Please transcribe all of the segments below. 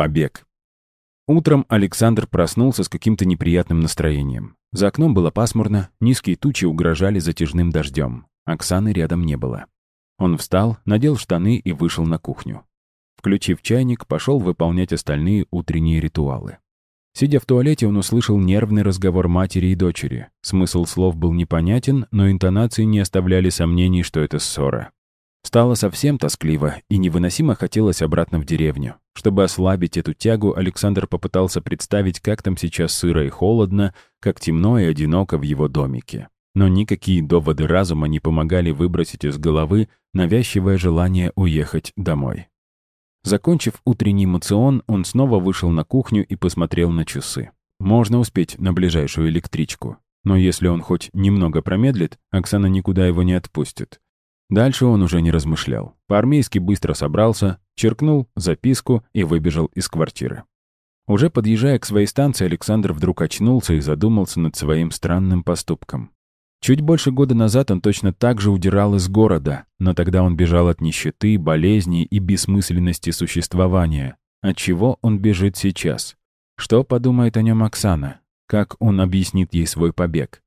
Побег. Утром Александр проснулся с каким-то неприятным настроением. За окном было пасмурно, низкие тучи угрожали затяжным дождем. Оксаны рядом не было. Он встал, надел штаны и вышел на кухню. Включив чайник, пошел выполнять остальные утренние ритуалы. Сидя в туалете, он услышал нервный разговор матери и дочери. Смысл слов был непонятен, но интонации не оставляли сомнений, что это ссора. Стало совсем тоскливо, и невыносимо хотелось обратно в деревню. Чтобы ослабить эту тягу, Александр попытался представить, как там сейчас сыро и холодно, как темно и одиноко в его домике. Но никакие доводы разума не помогали выбросить из головы навязчивое желание уехать домой. Закончив утренний мацион, он снова вышел на кухню и посмотрел на часы. Можно успеть на ближайшую электричку. Но если он хоть немного промедлит, Оксана никуда его не отпустит. Дальше он уже не размышлял. По-армейски быстро собрался, черкнул записку и выбежал из квартиры. Уже подъезжая к своей станции, Александр вдруг очнулся и задумался над своим странным поступком. Чуть больше года назад он точно так же удирал из города, но тогда он бежал от нищеты, болезней и бессмысленности существования. От чего он бежит сейчас? Что подумает о нем Оксана? Как он объяснит ей свой побег?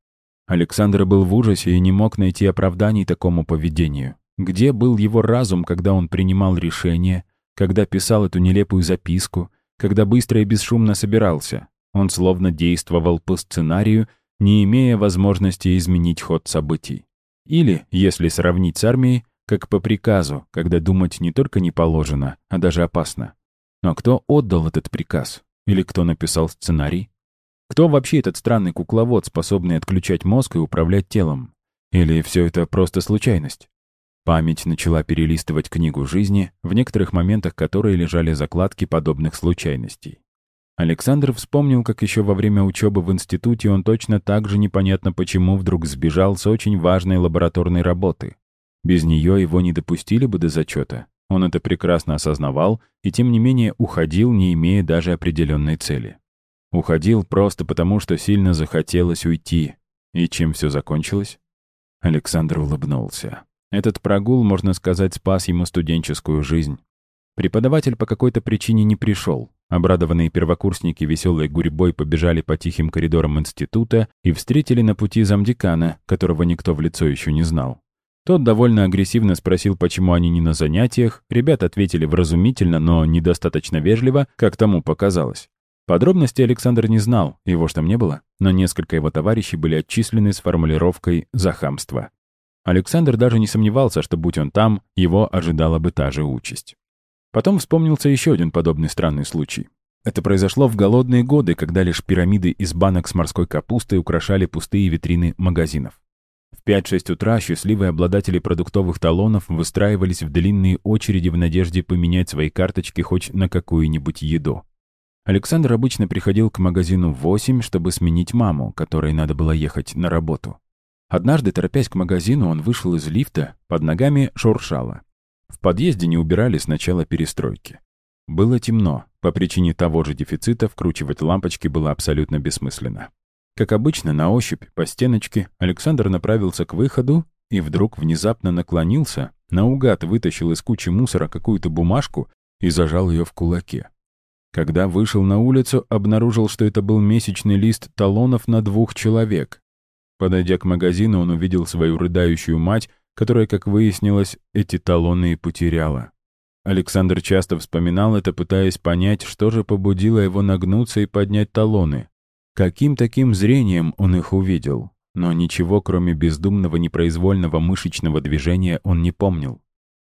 Александр был в ужасе и не мог найти оправданий такому поведению. Где был его разум, когда он принимал решение, когда писал эту нелепую записку, когда быстро и бесшумно собирался? Он словно действовал по сценарию, не имея возможности изменить ход событий. Или, если сравнить с армией, как по приказу, когда думать не только не положено, а даже опасно. Но кто отдал этот приказ? Или кто написал сценарий? Кто вообще этот странный кукловод, способный отключать мозг и управлять телом? Или все это просто случайность? Память начала перелистывать книгу жизни, в некоторых моментах которой лежали закладки подобных случайностей. Александр вспомнил, как еще во время учебы в институте он точно так же непонятно почему вдруг сбежал с очень важной лабораторной работы. Без нее его не допустили бы до зачета. Он это прекрасно осознавал и тем не менее уходил, не имея даже определенной цели. Уходил просто потому, что сильно захотелось уйти. И чем все закончилось? Александр улыбнулся. Этот прогул, можно сказать, спас ему студенческую жизнь. Преподаватель по какой-то причине не пришел. Обрадованные первокурсники веселой гурьбой побежали по тихим коридорам института и встретили на пути замдекана, которого никто в лицо еще не знал. Тот довольно агрессивно спросил, почему они не на занятиях. Ребята ответили вразумительно, но недостаточно вежливо, как тому показалось. Подробностей Александр не знал, его ж там не было, но несколько его товарищей были отчислены с формулировкой «за хамство». Александр даже не сомневался, что, будь он там, его ожидала бы та же участь. Потом вспомнился еще один подобный странный случай. Это произошло в голодные годы, когда лишь пирамиды из банок с морской капустой украшали пустые витрины магазинов. В 5-6 утра счастливые обладатели продуктовых талонов выстраивались в длинные очереди в надежде поменять свои карточки хоть на какую-нибудь еду. Александр обычно приходил к магазину в 8, чтобы сменить маму, которой надо было ехать на работу. Однажды, торопясь к магазину, он вышел из лифта, под ногами шуршало. В подъезде не убирали с начала перестройки. Было темно, по причине того же дефицита вкручивать лампочки было абсолютно бессмысленно. Как обычно, на ощупь, по стеночке, Александр направился к выходу и вдруг внезапно наклонился, наугад вытащил из кучи мусора какую-то бумажку и зажал ее в кулаке. Когда вышел на улицу, обнаружил, что это был месячный лист талонов на двух человек. Подойдя к магазину, он увидел свою рыдающую мать, которая, как выяснилось, эти талоны и потеряла. Александр часто вспоминал это, пытаясь понять, что же побудило его нагнуться и поднять талоны. Каким таким зрением он их увидел? Но ничего, кроме бездумного непроизвольного мышечного движения, он не помнил.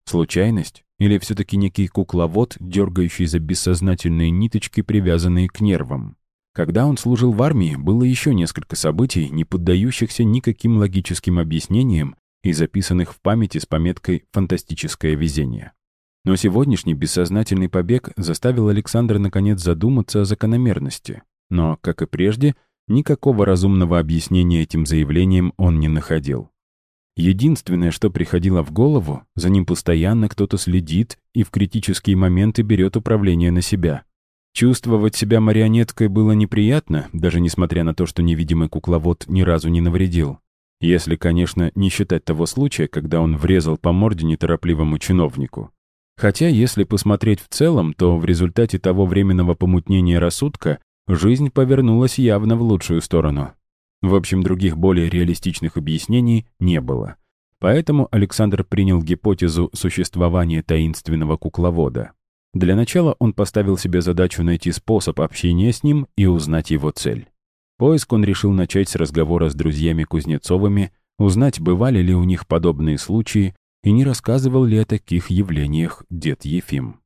Случайность? Или все-таки некий кукловод, дергающий за бессознательные ниточки, привязанные к нервам? Когда он служил в армии, было еще несколько событий, не поддающихся никаким логическим объяснениям и записанных в памяти с пометкой «фантастическое везение». Но сегодняшний бессознательный побег заставил Александра наконец задуматься о закономерности. Но, как и прежде, никакого разумного объяснения этим заявлениям он не находил. Единственное, что приходило в голову, за ним постоянно кто-то следит и в критические моменты берет управление на себя. Чувствовать себя марионеткой было неприятно, даже несмотря на то, что невидимый кукловод ни разу не навредил. Если, конечно, не считать того случая, когда он врезал по морде неторопливому чиновнику. Хотя, если посмотреть в целом, то в результате того временного помутнения рассудка жизнь повернулась явно в лучшую сторону. В общем, других более реалистичных объяснений не было. Поэтому Александр принял гипотезу существования таинственного кукловода. Для начала он поставил себе задачу найти способ общения с ним и узнать его цель. Поиск он решил начать с разговора с друзьями Кузнецовыми, узнать, бывали ли у них подобные случаи и не рассказывал ли о таких явлениях дед Ефим.